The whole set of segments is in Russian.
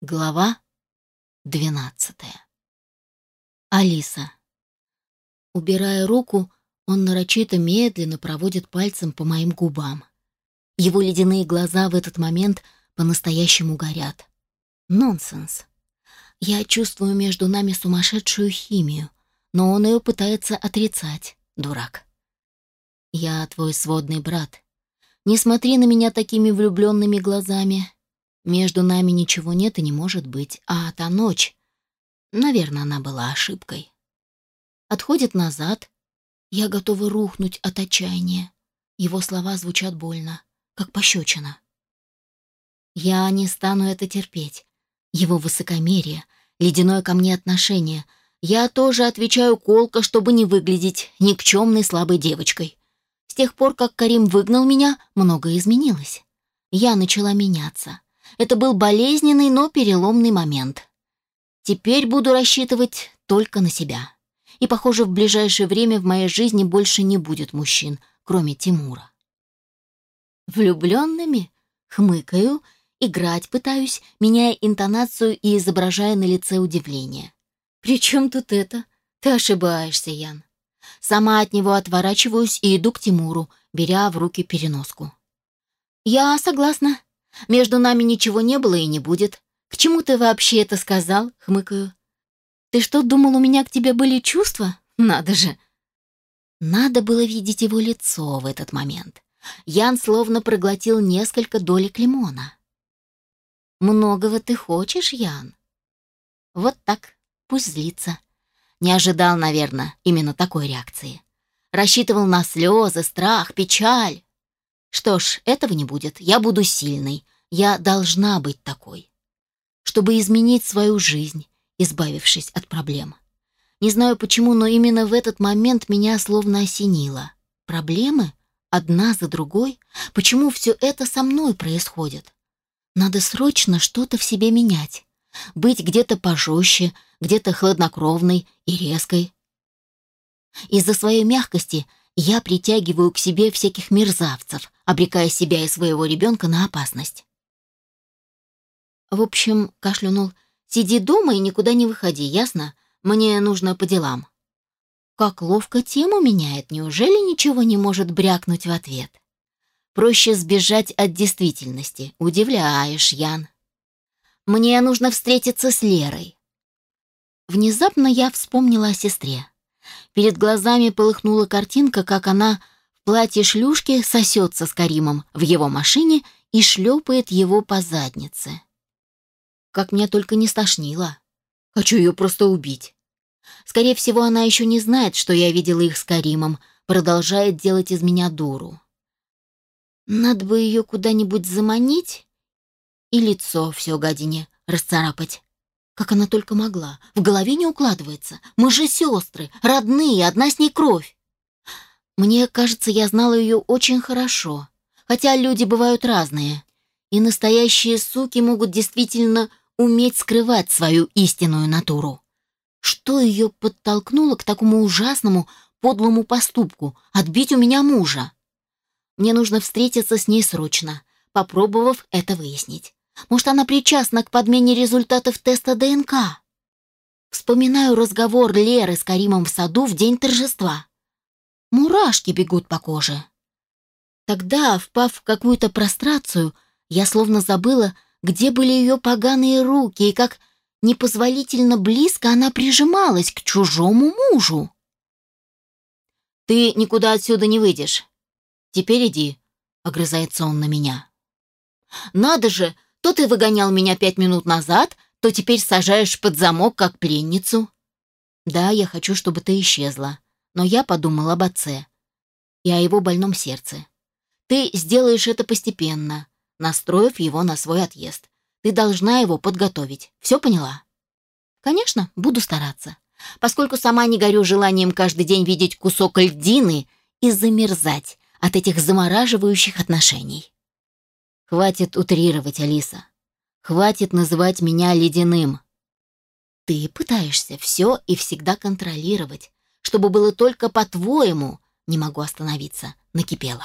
Глава двенадцатая. Алиса. Убирая руку, он нарочито медленно проводит пальцем по моим губам. Его ледяные глаза в этот момент по-настоящему горят. Нонсенс. Я чувствую между нами сумасшедшую химию, но он ее пытается отрицать, дурак. Я твой сводный брат. Не смотри на меня такими влюбленными глазами. Между нами ничего нет и не может быть, а та ночь... Наверное, она была ошибкой. Отходит назад. Я готова рухнуть от отчаяния. Его слова звучат больно, как пощечина. Я не стану это терпеть. Его высокомерие, ледяное ко мне отношение. Я тоже отвечаю колко, чтобы не выглядеть никчемной слабой девочкой. С тех пор, как Карим выгнал меня, многое изменилось. Я начала меняться. Это был болезненный, но переломный момент. Теперь буду рассчитывать только на себя. И, похоже, в ближайшее время в моей жизни больше не будет мужчин, кроме Тимура. Влюбленными? Хмыкаю, играть пытаюсь, меняя интонацию и изображая на лице удивление. «При чем тут это? Ты ошибаешься, Ян». Сама от него отворачиваюсь и иду к Тимуру, беря в руки переноску. «Я согласна», между нами ничего не было и не будет. К чему ты вообще это сказал?» — хмыкаю. «Ты что, думал, у меня к тебе были чувства? Надо же!» Надо было видеть его лицо в этот момент. Ян словно проглотил несколько долек лимона. «Многого ты хочешь, Ян?» Вот так, пусть злится. Не ожидал, наверное, именно такой реакции. Рассчитывал на слезы, страх, печаль. Что ж, этого не будет. Я буду сильной. Я должна быть такой. Чтобы изменить свою жизнь, избавившись от проблем. Не знаю почему, но именно в этот момент меня словно осенило. Проблемы? Одна за другой? Почему все это со мной происходит? Надо срочно что-то в себе менять. Быть где-то пожестче, где-то хладнокровной и резкой. Из-за своей мягкости я притягиваю к себе всяких мерзавцев, обрекая себя и своего ребенка на опасность. В общем, кашлянул, сиди дома и никуда не выходи, ясно? Мне нужно по делам. Как ловко тему меняет, неужели ничего не может брякнуть в ответ? Проще сбежать от действительности. Удивляешь, Ян. Мне нужно встретиться с Лерой. Внезапно я вспомнила о сестре. Перед глазами полыхнула картинка, как она в платье шлюшки сосется с Каримом в его машине и шлепает его по заднице. Как меня только не стошнило. Хочу ее просто убить. Скорее всего, она еще не знает, что я видела их с Каримом, продолжает делать из меня дуру. Надо бы ее куда-нибудь заманить и лицо все гадине расцарапать. Как она только могла. В голове не укладывается. Мы же сестры, родные, одна с ней кровь. Мне кажется, я знала ее очень хорошо. Хотя люди бывают разные. И настоящие суки могут действительно уметь скрывать свою истинную натуру. Что ее подтолкнуло к такому ужасному, подлому поступку — отбить у меня мужа? Мне нужно встретиться с ней срочно, попробовав это выяснить. Может, она причастна к подмене результатов теста ДНК? Вспоминаю разговор Леры с Каримом в саду в день торжества. Мурашки бегут по коже. Тогда, впав в какую-то прострацию, я словно забыла, где были ее поганые руки и как непозволительно близко она прижималась к чужому мужу. «Ты никуда отсюда не выйдешь. Теперь иди», — огрызается он на меня. «Надо же, то ты выгонял меня пять минут назад, то теперь сажаешь под замок, как пленницу. Да, я хочу, чтобы ты исчезла, но я подумал об отце и о его больном сердце. Ты сделаешь это постепенно, настроив его на свой отъезд. Ты должна его подготовить. Все поняла? Конечно, буду стараться. Поскольку сама не горю желанием каждый день видеть кусок льдины и замерзать от этих замораживающих отношений. Хватит утрировать, Алиса. Хватит называть меня ледяным. Ты пытаешься все и всегда контролировать, чтобы было только по-твоему. Не могу остановиться, накипела.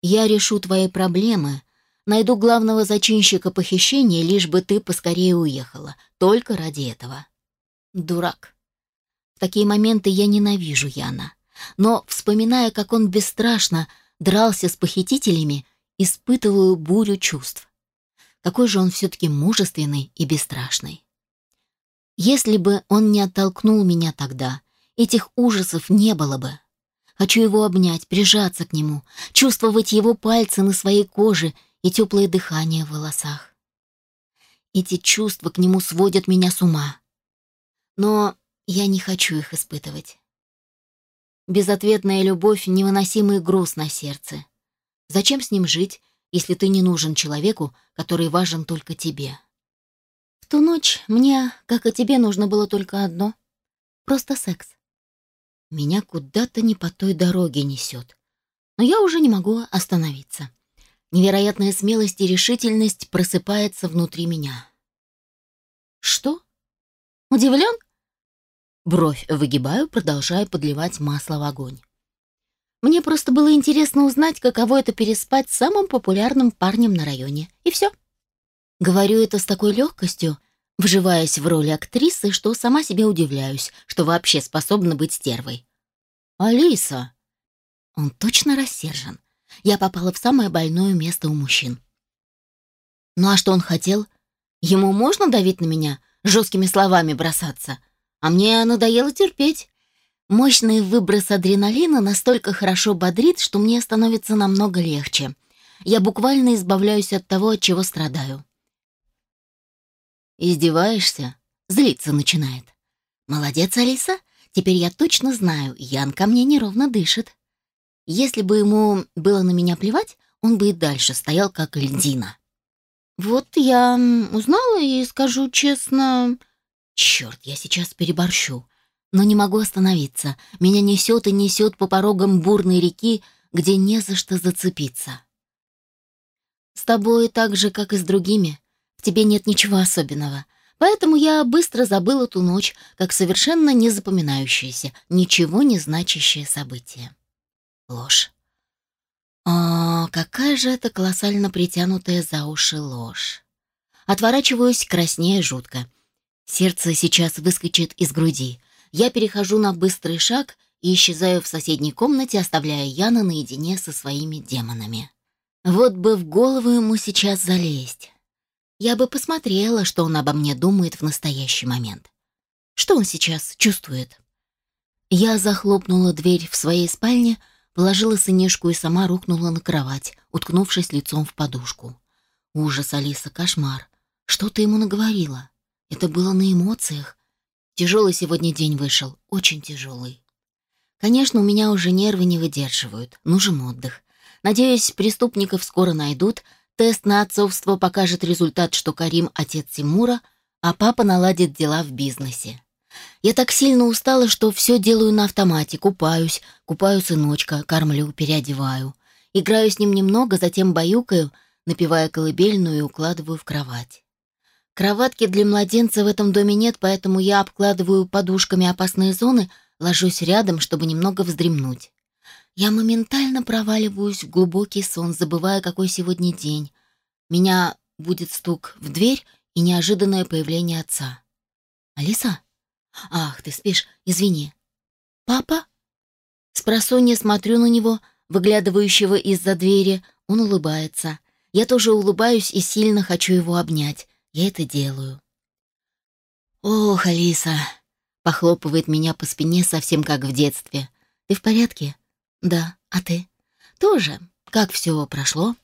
Я решу твои проблемы, Найду главного зачинщика похищения, лишь бы ты поскорее уехала. Только ради этого. Дурак. В такие моменты я ненавижу Яна. Но, вспоминая, как он бесстрашно дрался с похитителями, испытываю бурю чувств. Какой же он все-таки мужественный и бесстрашный. Если бы он не оттолкнул меня тогда, этих ужасов не было бы. Хочу его обнять, прижаться к нему, чувствовать его пальцы на своей коже и теплое дыхание в волосах. Эти чувства к нему сводят меня с ума. Но я не хочу их испытывать. Безответная любовь — невыносимый груз на сердце. Зачем с ним жить, если ты не нужен человеку, который важен только тебе? В ту ночь мне, как и тебе, нужно было только одно — просто секс. Меня куда-то не по той дороге несет. Но я уже не могу остановиться. Невероятная смелость и решительность просыпается внутри меня. Что? Удивлен? Бровь выгибаю, продолжая подливать масло в огонь. Мне просто было интересно узнать, каково это переспать с самым популярным парнем на районе. И все. Говорю это с такой легкостью, вживаясь в роль актрисы, что сама себе удивляюсь, что вообще способна быть стервой. «Алиса!» Он точно рассержен. Я попала в самое больное место у мужчин. Ну а что он хотел? Ему можно давить на меня, жесткими словами бросаться? А мне надоело терпеть. Мощный выброс адреналина настолько хорошо бодрит, что мне становится намного легче. Я буквально избавляюсь от того, от чего страдаю. «Издеваешься?» — злиться начинает. «Молодец, Алиса. Теперь я точно знаю, Ян ко мне неровно дышит. Если бы ему было на меня плевать, он бы и дальше стоял как льдина. Вот я узнала и скажу честно... Черт, я сейчас переборщу но не могу остановиться. Меня несет и несет по порогам бурной реки, где не за что зацепиться. С тобой так же, как и с другими. В тебе нет ничего особенного. Поэтому я быстро забыла ту ночь, как совершенно незапоминающееся, ничего не значащее событие. Ложь. О, какая же это колоссально притянутая за уши ложь. Отворачиваюсь, краснее жутко. Сердце сейчас выскочит из груди. Я перехожу на быстрый шаг и исчезаю в соседней комнате, оставляя Яна наедине со своими демонами. Вот бы в голову ему сейчас залезть. Я бы посмотрела, что он обо мне думает в настоящий момент. Что он сейчас чувствует? Я захлопнула дверь в своей спальне, положила сынишку и сама рухнула на кровать, уткнувшись лицом в подушку. Ужас, Алиса, кошмар. Что ты ему наговорила? Это было на эмоциях, Тяжелый сегодня день вышел, очень тяжелый. Конечно, у меня уже нервы не выдерживают, нужен отдых. Надеюсь, преступников скоро найдут, тест на отцовство покажет результат, что Карим — отец Тимура, а папа наладит дела в бизнесе. Я так сильно устала, что все делаю на автомате, купаюсь, купаю сыночка, кормлю, переодеваю. Играю с ним немного, затем баюкаю, напивая колыбельную и укладываю в кровать. Кроватки для младенца в этом доме нет, поэтому я обкладываю подушками опасные зоны, ложусь рядом, чтобы немного вздремнуть. Я моментально проваливаюсь в глубокий сон, забывая, какой сегодня день. Меня будет стук в дверь и неожиданное появление отца. «Алиса? Ах, ты спишь, извини». «Папа?» Спросонья смотрю на него, выглядывающего из-за двери. Он улыбается. Я тоже улыбаюсь и сильно хочу его обнять. Я это делаю. «Ох, Алиса!» — похлопывает меня по спине совсем как в детстве. «Ты в порядке?» «Да. А ты?» «Тоже. Как все прошло?»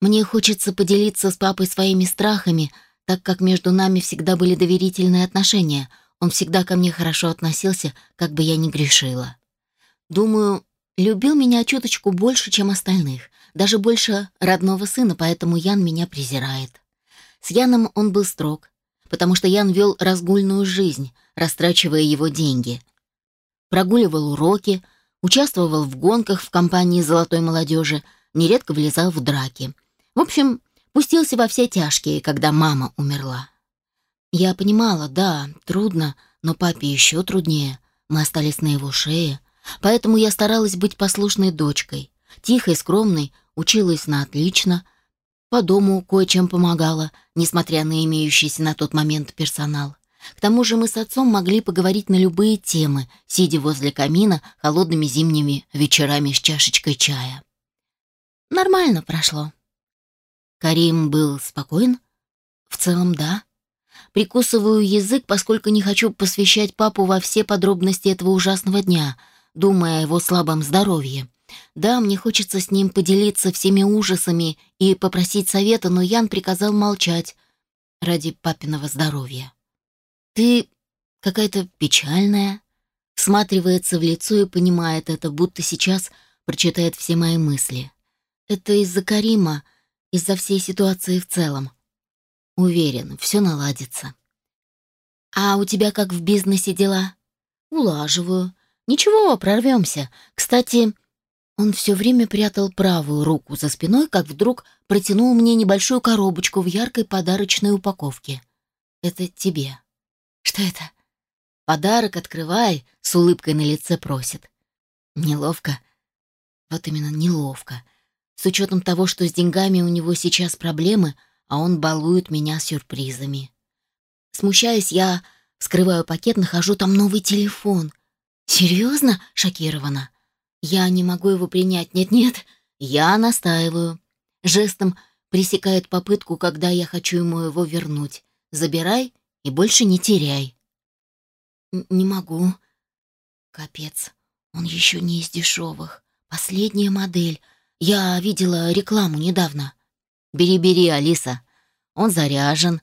Мне хочется поделиться с папой своими страхами, так как между нами всегда были доверительные отношения. Он всегда ко мне хорошо относился, как бы я ни грешила. Думаю, любил меня чуточку больше, чем остальных, даже больше родного сына, поэтому Ян меня презирает. С Яном он был строг, потому что Ян вел разгульную жизнь, растрачивая его деньги. Прогуливал уроки, участвовал в гонках в компании золотой молодежи, нередко влезал в драки. В общем, пустился во все тяжкие, когда мама умерла. Я понимала, да, трудно, но папе еще труднее. Мы остались на его шее, поэтому я старалась быть послушной дочкой, тихой, скромной, училась на отлично, по дому кое-чем помогала, несмотря на имеющийся на тот момент персонал. К тому же мы с отцом могли поговорить на любые темы, сидя возле камина холодными зимними вечерами с чашечкой чая. Нормально прошло. Карим был спокоен? В целом, да. Прикусываю язык, поскольку не хочу посвящать папу во все подробности этого ужасного дня, думая о его слабом здоровье. Да, мне хочется с ним поделиться всеми ужасами и попросить совета, но Ян приказал молчать ради папиного здоровья. «Ты какая-то печальная», всматривается в лицо и понимает это, будто сейчас прочитает все мои мысли. Это из-за Карима, из-за всей ситуации в целом. Уверен, все наладится. А у тебя как в бизнесе дела? Улаживаю. Ничего, прорвемся. Кстати, он все время прятал правую руку за спиной, как вдруг протянул мне небольшую коробочку в яркой подарочной упаковке. Это тебе. Что это? Подарок открывай, с улыбкой на лице просит. Неловко. Вот именно неловко. С учетом того, что с деньгами у него сейчас проблемы, а он балует меня сюрпризами. Смущаясь, я вскрываю пакет, нахожу там новый телефон. Серьезно? Шокирована. Я не могу его принять. Нет-нет, я настаиваю. Жестом пресекает попытку, когда я хочу ему его вернуть. Забирай и больше не теряй. Не могу. Капец, он еще не из дешевых. Последняя модель. Я видела рекламу недавно. Бери-бери, Алиса. Он заряжен.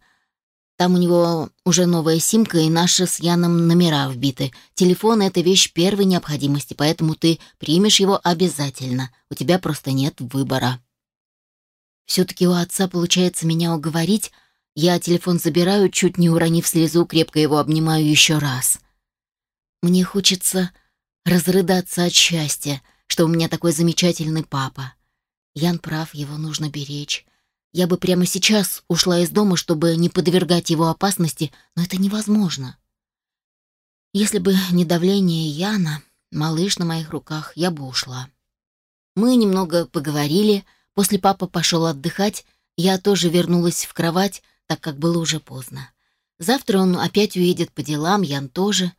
Там у него уже новая симка и наши с Яном номера вбиты. Телефон — это вещь первой необходимости, поэтому ты примешь его обязательно. У тебя просто нет выбора. Все-таки у отца получается меня уговорить, я телефон забираю, чуть не уронив слезу, крепко его обнимаю еще раз. Мне хочется разрыдаться от счастья, что у меня такой замечательный папа. Ян прав, его нужно беречь. Я бы прямо сейчас ушла из дома, чтобы не подвергать его опасности, но это невозможно. Если бы не давление Яна, малыш на моих руках, я бы ушла. Мы немного поговорили, после папа пошел отдыхать, я тоже вернулась в кровать, так как было уже поздно. Завтра он опять уедет по делам, Ян тоже.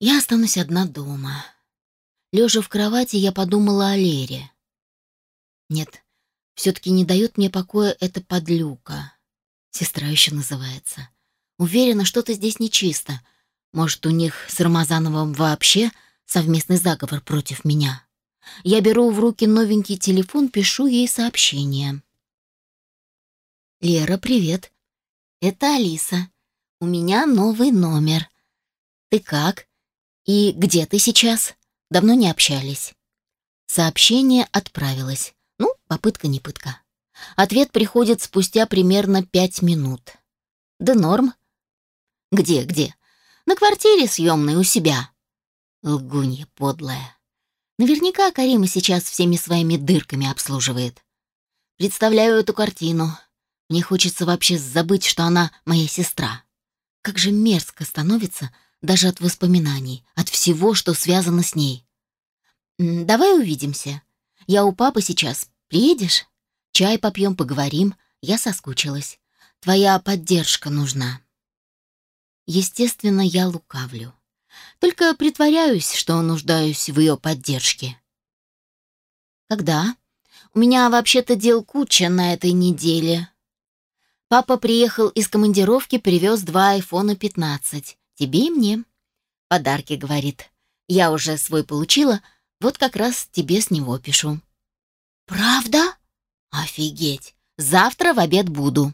Я останусь одна дома. Лежа в кровати, я подумала о Лере. Нет, все-таки не дает мне покоя эта подлюка. Сестра еще называется. Уверена, что-то здесь нечисто. Может, у них с Рамазановым вообще совместный заговор против меня. Я беру в руки новенький телефон, пишу ей сообщение. «Лера, привет. Это Алиса. У меня новый номер. Ты как? И где ты сейчас? Давно не общались. Сообщение отправилось. Ну, попытка не пытка. Ответ приходит спустя примерно пять минут. Да норм. Где, где? На квартире съемной у себя. Лгунья подлая. Наверняка Карима сейчас всеми своими дырками обслуживает. Представляю эту картину. Мне хочется вообще забыть, что она моя сестра. Как же мерзко становится даже от воспоминаний, от всего, что связано с ней. «Давай увидимся. Я у папы сейчас. Приедешь? Чай попьем, поговорим. Я соскучилась. Твоя поддержка нужна». Естественно, я лукавлю. Только притворяюсь, что нуждаюсь в ее поддержке. «Когда?» «У меня вообще-то дел куча на этой неделе», Папа приехал из командировки, привез два айфона 15. Тебе и мне. Подарки, говорит. Я уже свой получила, вот как раз тебе с него пишу. Правда? Офигеть. Завтра в обед буду.